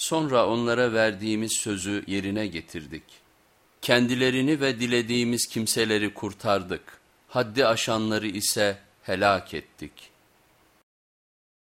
Sonra onlara verdiğimiz sözü yerine getirdik. Kendilerini ve dilediğimiz kimseleri kurtardık. Haddi aşanları ise helak ettik.''